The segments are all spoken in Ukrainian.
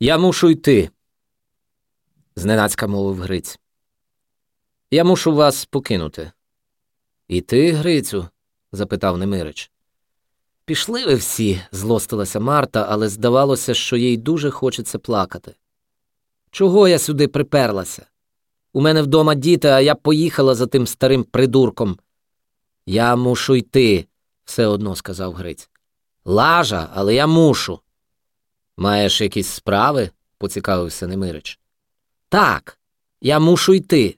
Я мушу йти, зненацька мовив Гриць. Я мушу вас покинути. І ти, Грицю? запитав Немирич. Пішли ви всі, злостилася Марта, але здавалося, що їй дуже хочеться плакати. Чого я сюди приперлася? У мене вдома діти, а я поїхала за тим старим придурком. Я мушу йти, все одно сказав Гриць. Лажа, але я мушу. Маєш якісь справи? поцікавився Немирич. Так, я мушу йти.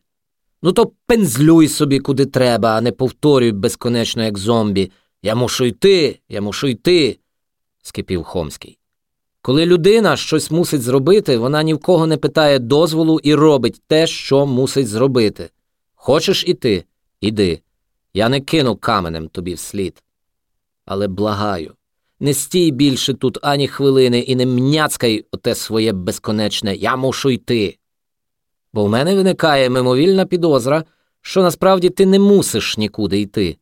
Ну, то пензлюй собі куди треба, а не повторюй безконечно, як зомбі. Я мушу йти, я мушу йти, скипів Хомський. Коли людина щось мусить зробити, вона ні в кого не питає дозволу і робить те, що мусить зробити. Хочеш іти? Іди. Я не кину каменем тобі вслід. Але благаю, не стій більше тут ані хвилини і не мняцкай оте своє безконечне Я мушу йти. Бо в мене виникає мимовільна підозра, що насправді ти не мусиш нікуди йти.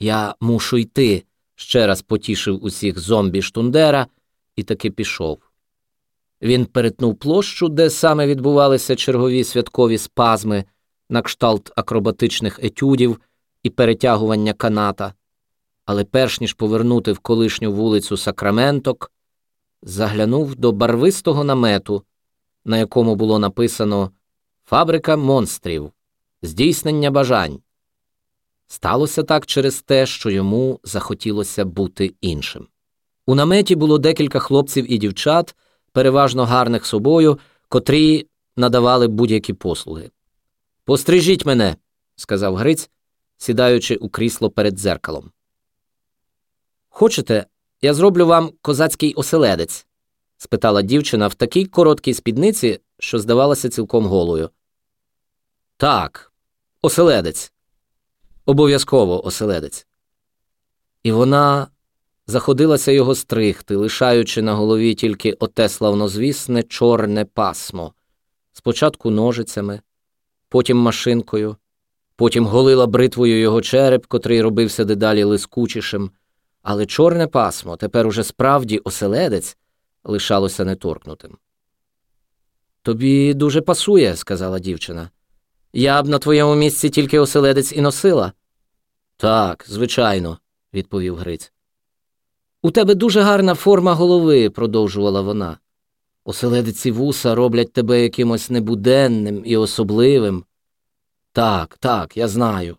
Я мушу йти, ще раз потішив усіх зомбі штундера і таки пішов. Він перетнув площу, де саме відбувалися чергові святкові спазми, на кшталт акробатичних етюдів і перетягування каната, але перш ніж повернути в колишню вулицю Сакраменток, заглянув до барвистого намету, на якому було написано Фабрика монстрів, здійснення бажань. Сталося так через те, що йому захотілося бути іншим. У наметі було декілька хлопців і дівчат, переважно гарних собою, котрі надавали будь-які послуги. Пострижіть мене, сказав Гриць, сідаючи у крісло перед дзеркалом. Хочете, я зроблю вам козацький оселедець? спитала дівчина в такій короткій спідниці, що здавалася цілком голою. Так, оселедець. Обов'язково оселедець. І вона заходилася його стригти, лишаючи на голові тільки оте славнозвісне чорне пасмо, спочатку ножицями, потім машинкою, потім голила бритвою його череп, котрий робився дедалі лискучішим, але чорне пасмо, тепер уже справді оселедець, лишалося неторкнутим. Тобі дуже пасує, сказала дівчина. Я б на твоєму місці тільки оселедець і носила. Так, звичайно, відповів Гриць. У тебе дуже гарна форма голови, продовжувала вона. Оселедиці вуса роблять тебе якимось небуденним і особливим. Так, так, я знаю.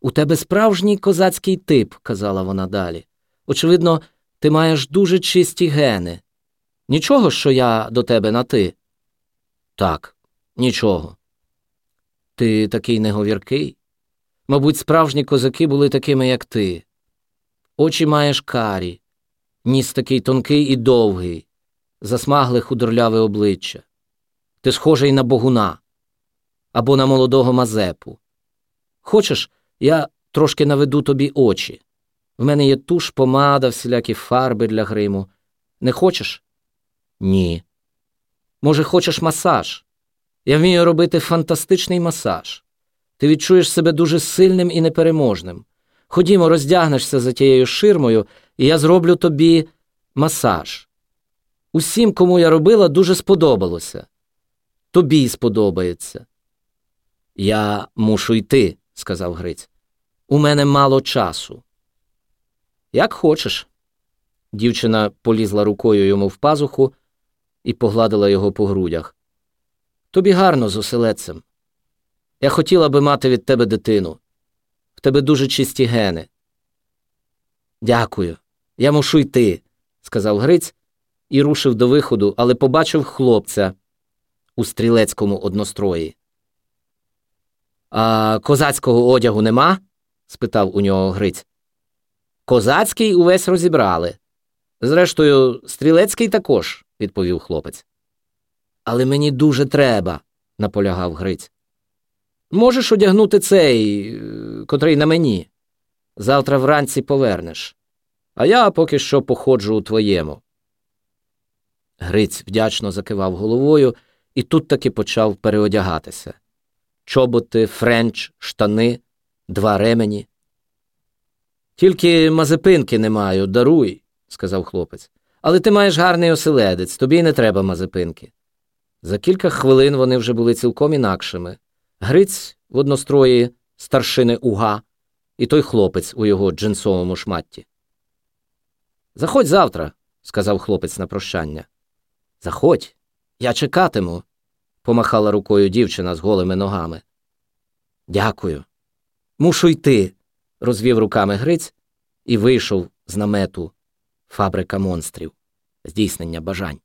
У тебе справжній козацький тип, казала вона далі. Очевидно, ти маєш дуже чисті гени. Нічого, що я до тебе на ти? Так, нічого. Ти такий неговіркий? Мабуть, справжні козаки були такими, як ти. Очі маєш карі, ніс такий тонкий і довгий, засмагле худорляве обличчя. Ти схожий на богуна або на молодого Мазепу. Хочеш, я трошки наведу тобі очі. В мене є туш, помада, всілякі фарби для гриму. Не хочеш? Ні. Може, хочеш масаж? Я вмію робити фантастичний масаж. Ти відчуєш себе дуже сильним і непереможним. Ходімо, роздягнешся за тією ширмою, і я зроблю тобі масаж. Усім, кому я робила, дуже сподобалося. Тобі сподобається. Я мушу йти, сказав Гриць. У мене мало часу. Як хочеш. Дівчина полізла рукою йому в пазуху і погладила його по грудях. Тобі гарно з оселедцем. Я хотіла би мати від тебе дитину. В тебе дуже чисті гени. Дякую. Я мушу йти, сказав Гриць і рушив до виходу, але побачив хлопця у стрілецькому однострої. А козацького одягу нема? спитав у нього Гриць. Козацький увесь розібрали. Зрештою, стрілецький також, відповів хлопець. Але мені дуже треба, наполягав Гриць. Можеш одягнути цей, е, котрий на мені. Завтра вранці повернеш, а я поки що походжу у твоєму. Гриць вдячно закивав головою і тут таки почав переодягатися чоботи, френч, штани, два ремені. Тільки мазепинки не маю, даруй, сказав хлопець. Але ти маєш гарний оселедець, тобі й не треба мазепинки. За кілька хвилин вони вже були цілком інакшими. Гриць в однострої старшини Уга і той хлопець у його джинсовому шматті. Заходь завтра, сказав хлопець на прощання. Заходь, я чекатиму, помахала рукою дівчина з голими ногами. Дякую. Мушу йти, розвів руками Гриць і вийшов з намету фабрика монстрів, здійснення бажань.